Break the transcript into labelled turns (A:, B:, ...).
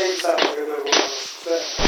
A: Ej, za, mogę normalnie.